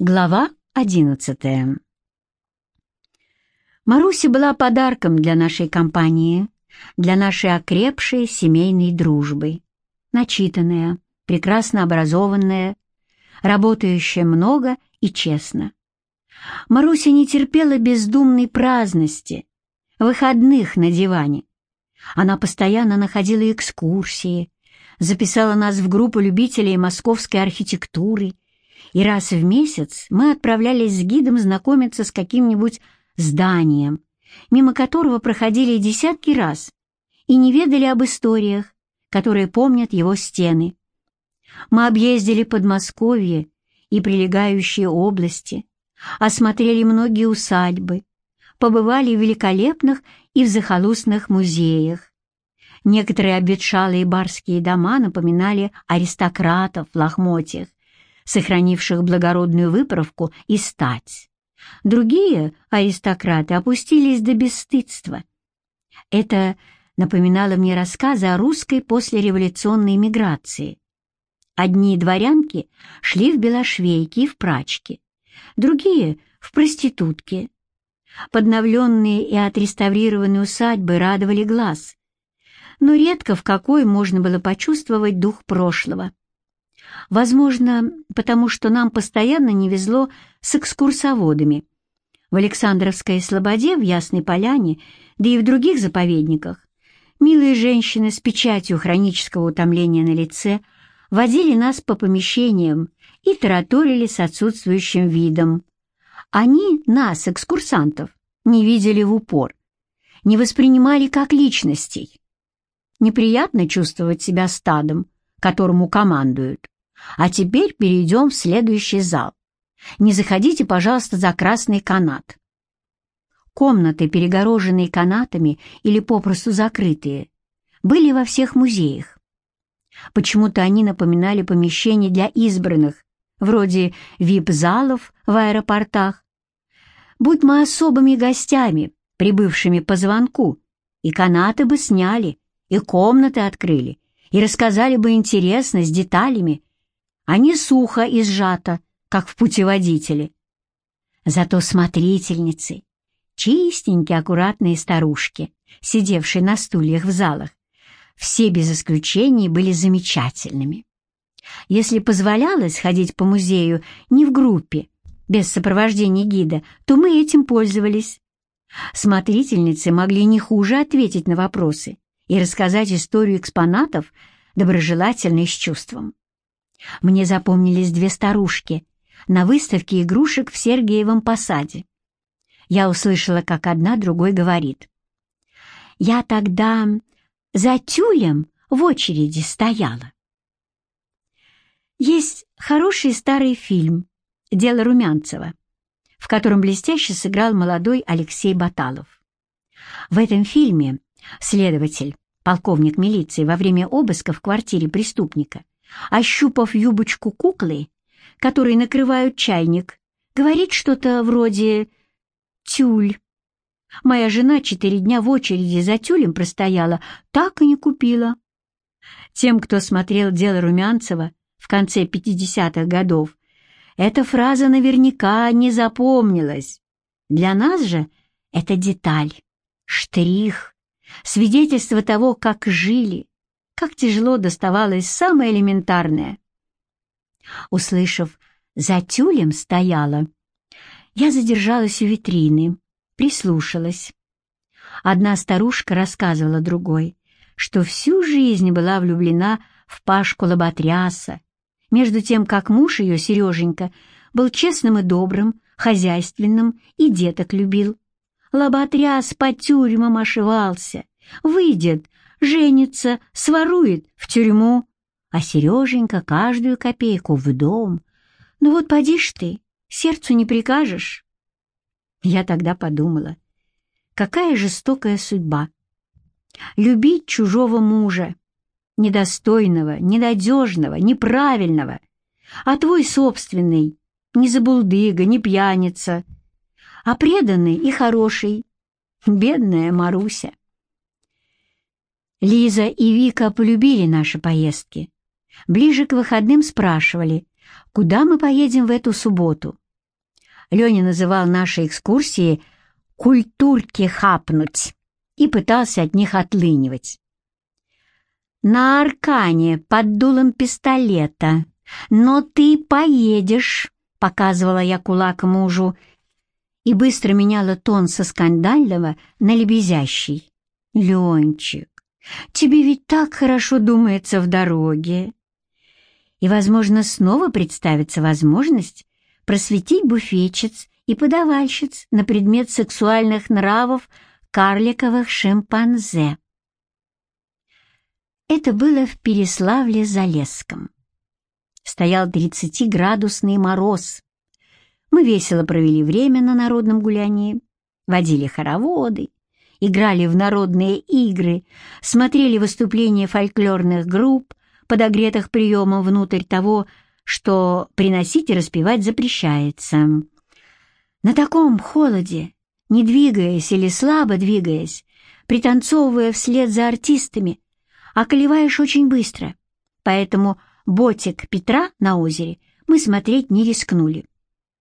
Глава одиннадцатая Маруся была подарком для нашей компании, для нашей окрепшей семейной дружбы. Начитанная, прекрасно образованная, работающая много и честно. Маруся не терпела бездумной праздности, выходных на диване. Она постоянно находила экскурсии, записала нас в группу любителей московской архитектуры — и раз в месяц мы отправлялись с гидом знакомиться с каким-нибудь зданием, мимо которого проходили десятки раз и не ведали об историях, которые помнят его стены. Мы объездили Подмосковье и прилегающие области, осмотрели многие усадьбы, побывали в великолепных и в захолустных музеях. Некоторые обветшалые барские дома напоминали аристократов в лохмотьях, сохранивших благородную выправку и стать. Другие аристократы опустились до бесстыдства. Это напоминало мне рассказы о русской послереволюционной миграции. Одни дворянки шли в белошвейки и в прачки, другие — в проститутки. Подновленные и отреставрированные усадьбы радовали глаз, но редко в какой можно было почувствовать дух прошлого. Возможно, потому что нам постоянно не везло с экскурсоводами. В Александровской Слободе, в Ясной Поляне, да и в других заповедниках, милые женщины с печатью хронического утомления на лице водили нас по помещениям и тараторили с отсутствующим видом. Они нас, экскурсантов, не видели в упор, не воспринимали как личностей. Неприятно чувствовать себя стадом, которому командуют. А теперь перейдем в следующий зал. Не заходите, пожалуйста, за красный канат. Комнаты, перегороженные канатами или попросту закрытые, были во всех музеях. Почему-то они напоминали помещения для избранных, вроде вип-залов в аэропортах. Будь мы особыми гостями, прибывшими по звонку, и канаты бы сняли, и комнаты открыли, и рассказали бы интересно, с деталями, а не сухо и сжато, как в путеводителе. Зато смотрительницы, чистенькие, аккуратные старушки, сидевшие на стульях в залах, все без исключения были замечательными. Если позволялось ходить по музею не в группе, без сопровождения гида, то мы этим пользовались. Смотрительницы могли не хуже ответить на вопросы и рассказать историю экспонатов доброжелательно и с чувством. Мне запомнились две старушки на выставке игрушек в Сергиевом посаде. Я услышала, как одна другой говорит. «Я тогда за тюлем в очереди стояла». Есть хороший старый фильм «Дело Румянцева», в котором блестяще сыграл молодой Алексей Баталов. В этом фильме следователь, полковник милиции, во время обыска в квартире преступника ощупав юбочку куклы, которой накрывают чайник, говорит что-то вроде «тюль». Моя жена четыре дня в очереди за тюлем простояла, так и не купила. Тем, кто смотрел дело Румянцева в конце 50-х годов, эта фраза наверняка не запомнилась. Для нас же это деталь, штрих, свидетельство того, как жили, как тяжело доставалось самое элементарное. Услышав «за тюлем стояла», я задержалась у витрины, прислушалась. Одна старушка рассказывала другой, что всю жизнь была влюблена в Пашку Лоботряса, между тем, как муж ее, Сереженька, был честным и добрым, хозяйственным и деток любил. Лоботряс по тюрьмам ошивался, выйдет, женится, сворует в тюрьму, а Сереженька каждую копейку в дом. Ну вот поди ж ты, сердцу не прикажешь. Я тогда подумала, какая жестокая судьба. Любить чужого мужа, недостойного, ненадежного, неправильного, а твой собственный, не забулдыга, не пьяница, а преданный и хороший, бедная Маруся. Лиза и Вика полюбили наши поездки. Ближе к выходным спрашивали, куда мы поедем в эту субботу. Леня называл наши экскурсии «культурки хапнуть» и пытался от них отлынивать. «На аркане под дулом пистолета, но ты поедешь», — показывала я кулак мужу, и быстро меняла тон со скандального на лебезящий. «Ленчик, тебе ведь так хорошо думается в дороге!» И, возможно, снова представится возможность просветить буфетчиц и подавальщиц на предмет сексуальных нравов карликовых шимпанзе. Это было в Переславле-Залесском. Стоял 30-градусный мороз. Мы весело провели время на народном гулянии, водили хороводы, играли в народные игры, смотрели выступления фольклорных групп, подогретых приемом внутрь того, что приносить и распевать запрещается. На таком холоде, не двигаясь или слабо двигаясь, пританцовывая вслед за артистами, околеваешь очень быстро, поэтому ботик Петра на озере мы смотреть не рискнули.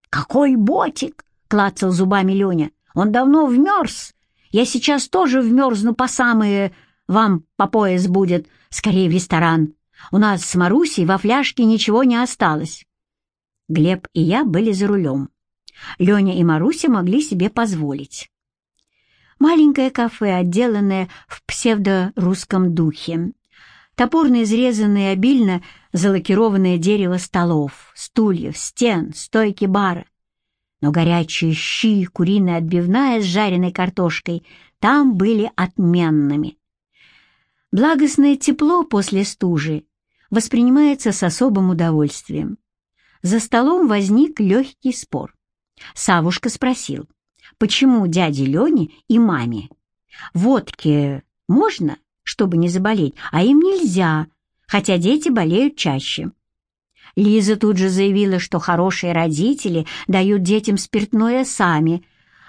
«Какой ботик!» — клацал зубами Леня. «Он давно вмерз! Я сейчас тоже вмерзну по самые... Вам по пояс будет, скорее в ресторан!» У нас с Марусей во фляжке ничего не осталось. Глеб и я были за рулем. Леня и Маруся могли себе позволить. Маленькое кафе, отделанное в псевдорусском духе. Топорно изрезанное обильно залакированное дерево столов, стульев, стен, стойки бара. Но горячие щи, куриная отбивная с жареной картошкой там были отменными. Благостное тепло после стужи воспринимается с особым удовольствием. За столом возник легкий спор. Савушка спросил, почему дяде Лене и маме водки можно, чтобы не заболеть, а им нельзя, хотя дети болеют чаще. Лиза тут же заявила, что хорошие родители дают детям спиртное сами,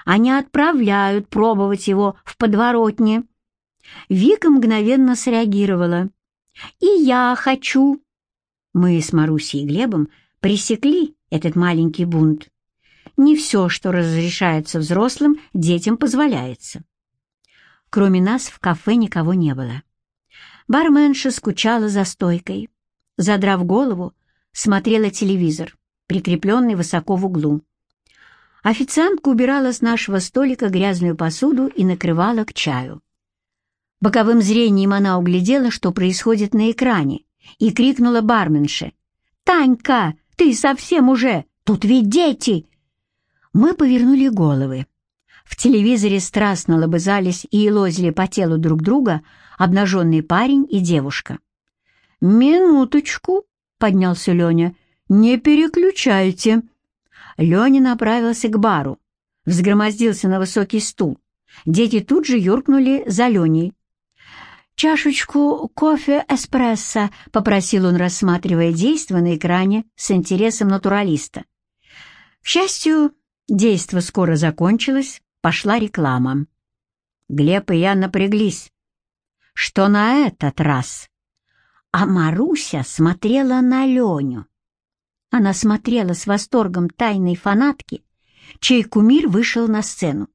а не отправляют пробовать его в подворотне. Вика мгновенно среагировала. «И я хочу!» Мы с Марусей и Глебом пресекли этот маленький бунт. Не все, что разрешается взрослым, детям позволяется. Кроме нас в кафе никого не было. Барменша скучала за стойкой. Задрав голову, смотрела телевизор, прикрепленный высоко в углу. Официантка убирала с нашего столика грязную посуду и накрывала к чаю. Боковым зрением она углядела, что происходит на экране, и крикнула барменше. «Танька, ты совсем уже! Тут ведь дети!» Мы повернули головы. В телевизоре страстно лобызались и лозили по телу друг друга обнаженный парень и девушка. «Минуточку!» — поднялся Леня. «Не переключайте!» Леня направился к бару, взгромоздился на высокий стул. Дети тут же юркнули за Леней. «Чашечку кофе-эспрессо», — попросил он, рассматривая действо на экране с интересом натуралиста. К счастью, действо скоро закончилось, пошла реклама. Глеб и я напряглись. Что на этот раз? А Маруся смотрела на Леню. Она смотрела с восторгом тайной фанатки, чей кумир вышел на сцену.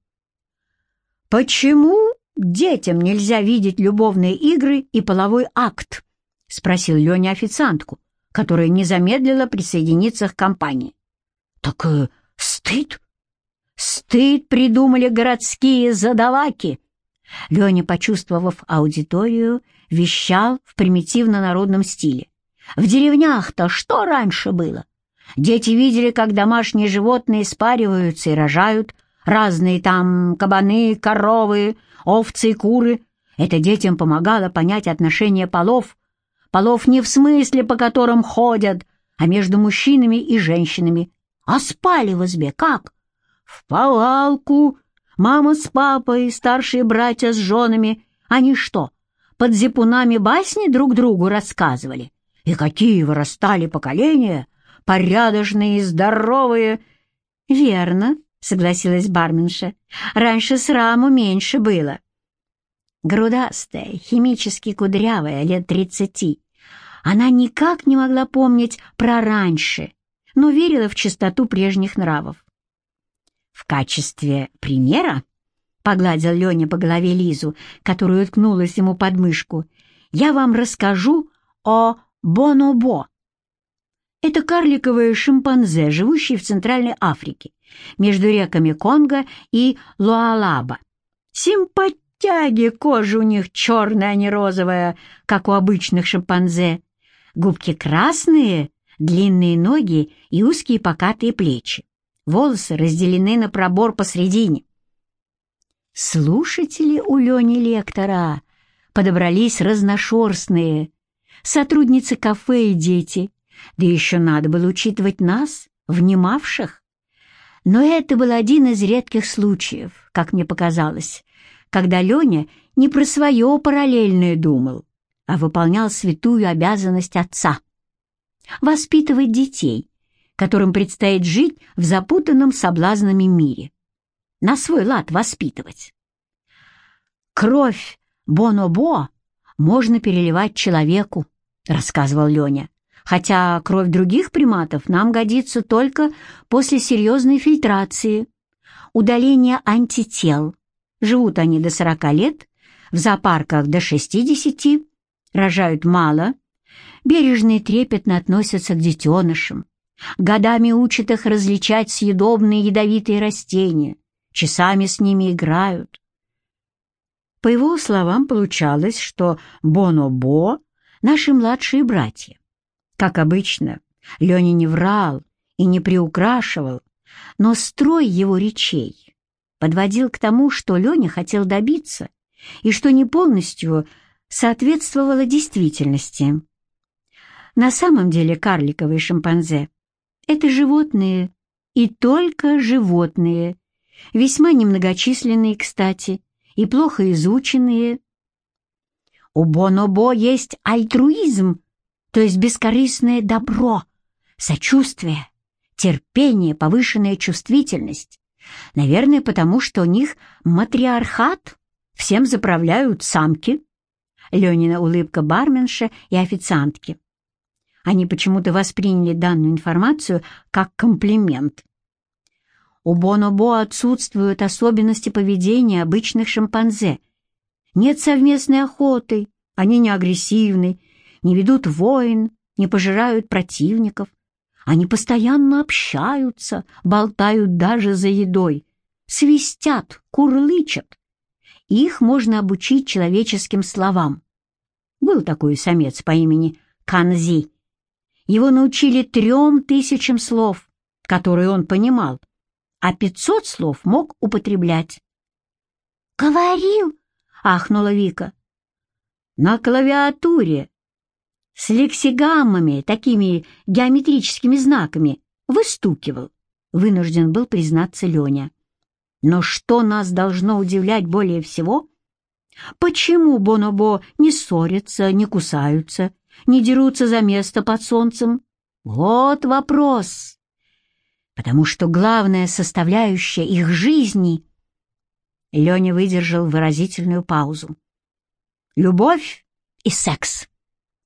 «Почему детям нельзя видеть любовные игры и половой акт?» — спросил Леня официантку, которая не замедлила присоединиться к компании. «Так э, стыд? Стыд придумали городские задаваки!» Леня, почувствовав аудиторию, вещал в примитивно-народном стиле. «В деревнях-то что раньше было? Дети видели, как домашние животные спариваются и рожают, разные там кабаны, коровы, овцы и куры. Это детям помогало понять отношения полов. Полов не в смысле, по которым ходят, а между мужчинами и женщинами. А спали в избе как? В повалку. Мама с папой, старшие братья с женами. Они что, под зипунами басни друг другу рассказывали? И какие вырастали поколения, порядочные и здоровые. Верно, — согласилась барменша. «Раньше сраму меньше было». Грудастая, химически кудрявая, лет тридцати. Она никак не могла помнить про раньше, но верила в чистоту прежних нравов. В качестве примера, — погладил Леня по голове Лизу, которая уткнулась ему под мышку, — я вам расскажу о бонобо. Это карликовые шимпанзе, живущие в Центральной Африке, между реками Конго и Луалаба. Симпатяги, кожа у них черная, а не розовая, как у обычных шимпанзе. Губки красные, длинные ноги и узкие покатые плечи. Волосы разделены на пробор посредине. Слушатели у Лени Лектора подобрались разношерстные, сотрудницы кафе и дети, да еще надо было учитывать нас, внимавших. Но это был один из редких случаев, как мне показалось, когда Леня не про свое параллельное думал, а выполнял святую обязанность отца — воспитывать детей, которым предстоит жить в запутанном соблазнами мире. На свой лад воспитывать. Кровь Бонобо можно переливать человеку, рассказывал Леня, хотя кровь других приматов нам годится только после серьезной фильтрации, удаления антител. Живут они до 40 лет, в зоопарках до 60, рожают мало, бережно и трепетно относятся к детенышам, годами учат их различать съедобные ядовитые растения, часами с ними играют. По его словам, получалось, что Бонобо — наши младшие братья. Как обычно, Леня не врал и не приукрашивал, но строй его речей подводил к тому, что Леня хотел добиться и что не полностью соответствовало действительности. На самом деле карликовые шимпанзе — это животные, и только животные, весьма немногочисленные, кстати, и плохо изученные. У Бонобо есть альтруизм, то есть бескорыстное добро, сочувствие, терпение, повышенная чувствительность. Наверное, потому что у них матриархат, всем заправляют самки. Ленина улыбка барменша и официантки. Они почему-то восприняли данную информацию как комплимент. У Бонобо отсутствуют особенности поведения обычных шимпанзе. Нет совместной охоты, они не агрессивны, не ведут войн, не пожирают противников. Они постоянно общаются, болтают даже за едой, свистят, курлычат. Их можно обучить человеческим словам. Был такой самец по имени Канзи. Его научили трем тысячам слов, которые он понимал, а пятьсот слов мог употреблять. «Говорил!» — ахнула Вика. «На клавиатуре, с лексигаммами, такими геометрическими знаками, выстукивал», — вынужден был признаться Леня. «Но что нас должно удивлять более всего? Почему Бонобо не ссорятся, не кусаются, не дерутся за место под солнцем? Вот вопрос!» потому что главная составляющая их жизни... Леня выдержал выразительную паузу. Любовь и секс.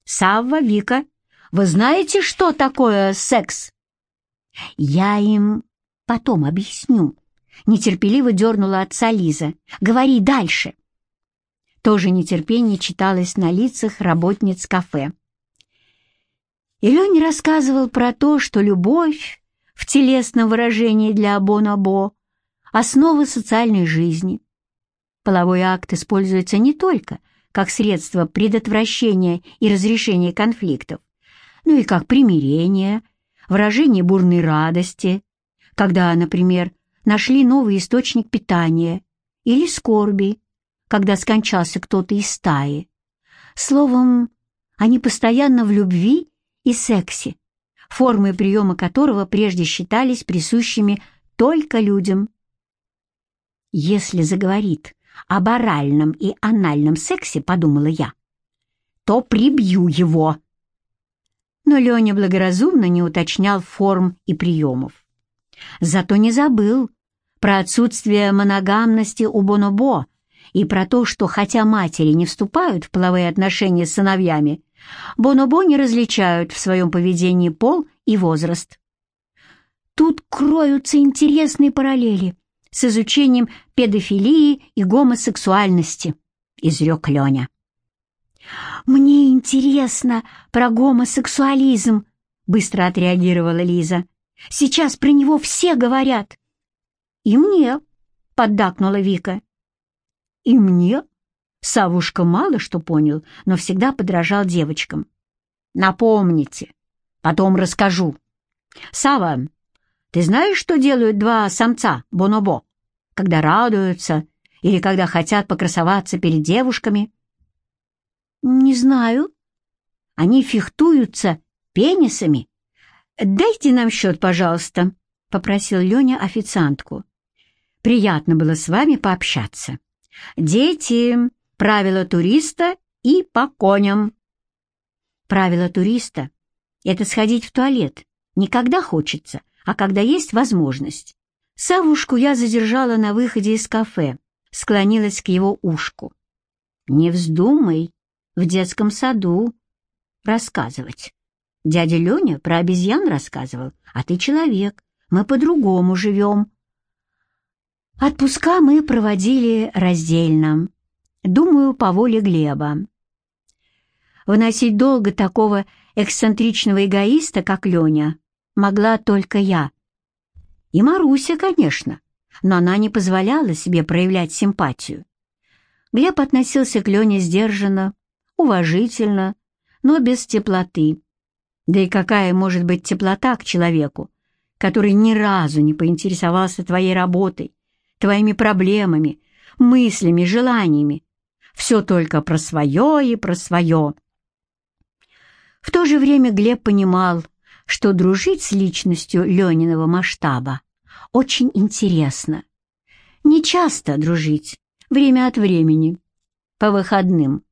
Савва, Вика, вы знаете, что такое секс? Я им потом объясню. Нетерпеливо дернула отца Лиза. Говори дальше. Тоже нетерпение читалось на лицах работниц кафе. И Леня рассказывал про то, что любовь в телесном выражении для бонобо, основы социальной жизни. Половой акт используется не только как средство предотвращения и разрешения конфликтов, но и как примирение, выражение бурной радости, когда, например, нашли новый источник питания, или скорби, когда скончался кто-то из стаи. Словом, они постоянно в любви и сексе, формы приема которого прежде считались присущими только людям. «Если заговорит об оральном и анальном сексе, — подумала я, — то прибью его». Но Леня благоразумно не уточнял форм и приемов. Зато не забыл про отсутствие моногамности у Бонобо и про то, что хотя матери не вступают в половые отношения с сыновьями, Бонобо не различают в своем поведении пол и возраст. Тут кроются интересные параллели, с изучением педофилии и гомосексуальности», — изрек Леня. «Мне интересно про гомосексуализм», — быстро отреагировала Лиза. «Сейчас про него все говорят». «И мне», — поддакнула Вика. «И мне?» Савушка мало что понял, но всегда подражал девочкам. «Напомните, потом расскажу. Сава, ты знаешь, что делают два самца бонобо, когда радуются или когда хотят покрасоваться перед девушками?» «Не знаю. Они фехтуются пенисами. Дайте нам счет, пожалуйста», — попросил Леня официантку. «Приятно было с вами пообщаться. Дети, правила туриста и по коням». Правило туриста — это сходить в туалет не когда хочется, а когда есть возможность. Савушку я задержала на выходе из кафе, склонилась к его ушку. «Не вздумай в детском саду рассказывать. Дядя Леня про обезьян рассказывал, а ты человек, мы по-другому живем. Отпуска мы проводили раздельно, думаю, по воле Глеба. Выносить долго такого эксцентричного эгоиста, как Леня, могла только я. И Маруся, конечно, но она не позволяла себе проявлять симпатию. Глеб относился к Лене сдержанно, уважительно, но без теплоты. Да и какая может быть теплота к человеку, который ни разу не поинтересовался твоей работой, твоими проблемами, мыслями, желаниями. Все только про свое и про свое. В то же время Глеб понимал, что дружить с личностью Лениного масштаба очень интересно. Не часто дружить, время от времени, по выходным.